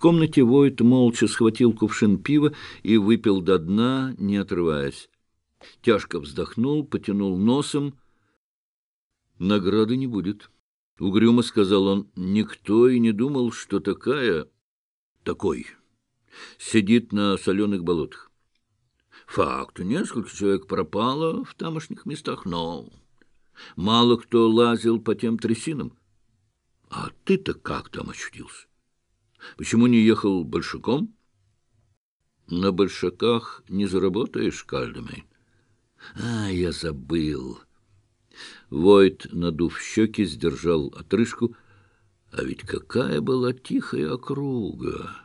комнате Войт молча схватил кувшин пива и выпил до дна, не отрываясь. Тяжко вздохнул, потянул носом. «Награды не будет», — угрюмо сказал он. «Никто и не думал, что такая... такой сидит на соленых болотах. Факт, несколько человек пропало в тамошних местах, но мало кто лазил по тем трясинам. А ты-то как там очутился? Почему не ехал большаком? На большаках не заработаешь, Кальдемейн. А, я забыл. Войт, надув щеки, сдержал отрыжку. А ведь какая была тихая округа!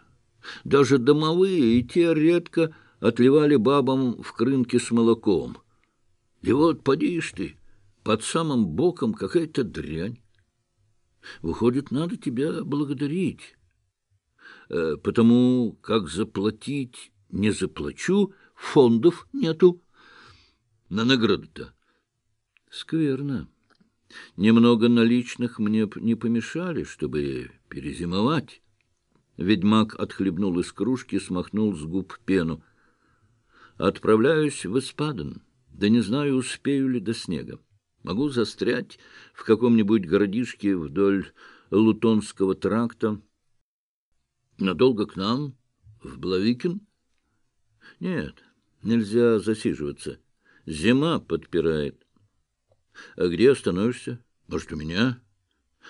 Даже домовые и те редко отливали бабам в крынке с молоком. И вот, подишь ты, под самым боком какая-то дрянь. Выходит, надо тебя благодарить. Э, потому как заплатить не заплачу, фондов нету. На награду-то. Скверно. Немного наличных мне не помешали, чтобы перезимовать. Ведьмак отхлебнул из кружки, смахнул с губ пену. Отправляюсь в Испаден. Да не знаю, успею ли до снега. Могу застрять в каком-нибудь городишке вдоль Лутонского тракта. Надолго к нам? В Блавикин? Нет, нельзя засиживаться. Зима подпирает. А где остановишься? Может, у меня?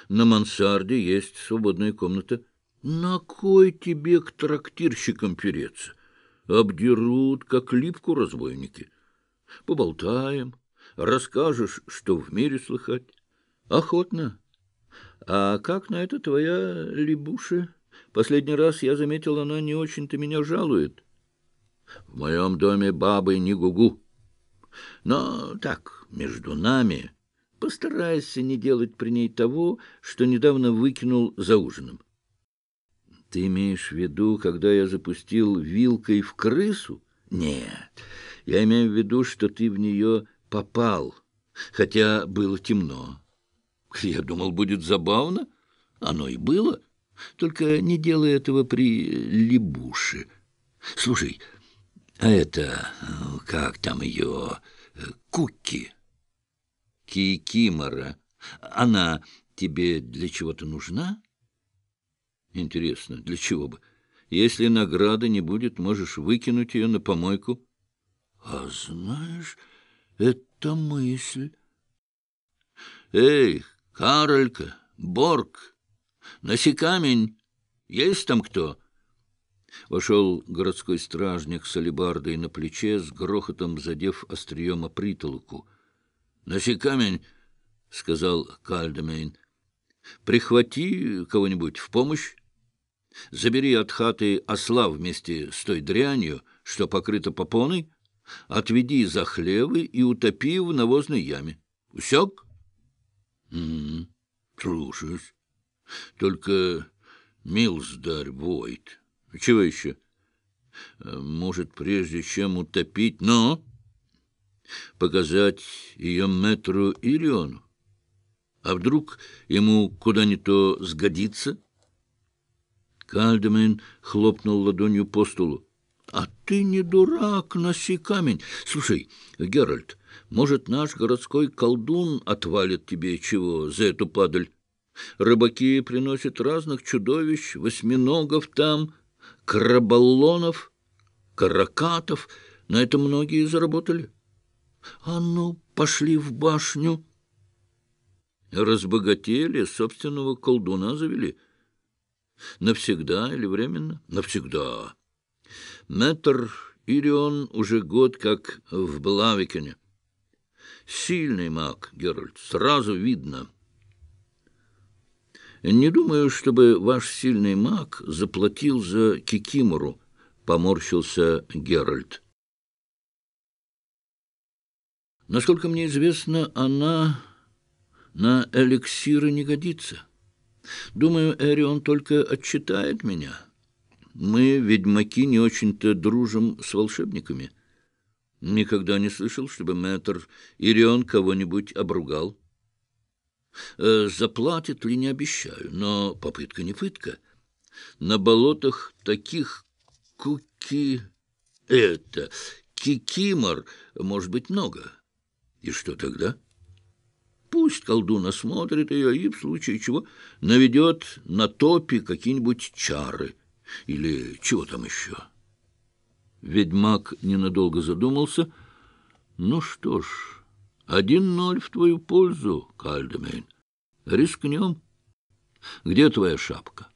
На мансарде есть свободная комната. На кой тебе к трактирщикам переться? Обдерут, как липку разбойники. Поболтаем, расскажешь, что в мире слыхать. Охотно. А как на это твоя либуша? Последний раз я заметил, она не очень-то меня жалует. В моем доме бабы не гугу. Но так, между нами, постарайся не делать при ней того, что недавно выкинул за ужином. Ты имеешь в виду, когда я запустил вилкой в крысу? Нет, я имею в виду, что ты в нее попал, хотя было темно. Я думал, будет забавно. Оно и было. Только не делай этого при Либуше. Слушай, а это, как там ее, Куки, Кикимора, она тебе для чего-то нужна? Интересно, для чего бы? Если награды не будет, можешь выкинуть ее на помойку. А знаешь, это мысль. Эй, Каролька, Борг, носи камень. Есть там кто? Вошел городской стражник с алебардой на плече, с грохотом задев острием о притолоку. — Носи камень, — сказал Кальдемейн. — Прихвати кого-нибудь в помощь. Забери от хаты осла вместе с той дрянью, что покрыта попоной, отведи за хлевы и утопи в навозной яме. Усек? Угу. Слушаюсь. Только милздарь Войт. Чего еще? Может, прежде чем утопить, но показать ее метру Ириону? А вдруг ему куда ни то сгодится? Кальдемейн хлопнул ладонью по столу. — А ты не дурак, носи камень. Слушай, Геральт, может, наш городской колдун отвалит тебе чего за эту падаль? Рыбаки приносят разных чудовищ, восьминогов там, крабаллонов, каракатов. На это многие заработали. А ну, пошли в башню. Разбогатели, собственного колдуна завели — Навсегда или временно? Навсегда. Мэтр Ирион уже год как в Блавикене. Сильный маг, Геральт, сразу видно. Не думаю, чтобы ваш сильный маг заплатил за Кикимору, поморщился Геральт. Насколько мне известно, она на эликсиры не годится. Думаю, Эрион только отчитает меня. Мы, ведьмаки, не очень-то дружим с волшебниками. Никогда не слышал, чтобы мэтр Ирион кого-нибудь обругал. Э, заплатит ли, не обещаю, но попытка не пытка. На болотах таких куки... Это... Кикимор может быть много. И что тогда? Пусть колдун осмотрит ее и, в случае чего, наведет на топи какие-нибудь чары. Или чего там еще. Ведьмак ненадолго задумался. Ну что ж, один ноль в твою пользу, Кальдемейн. Рискнем. Где твоя шапка?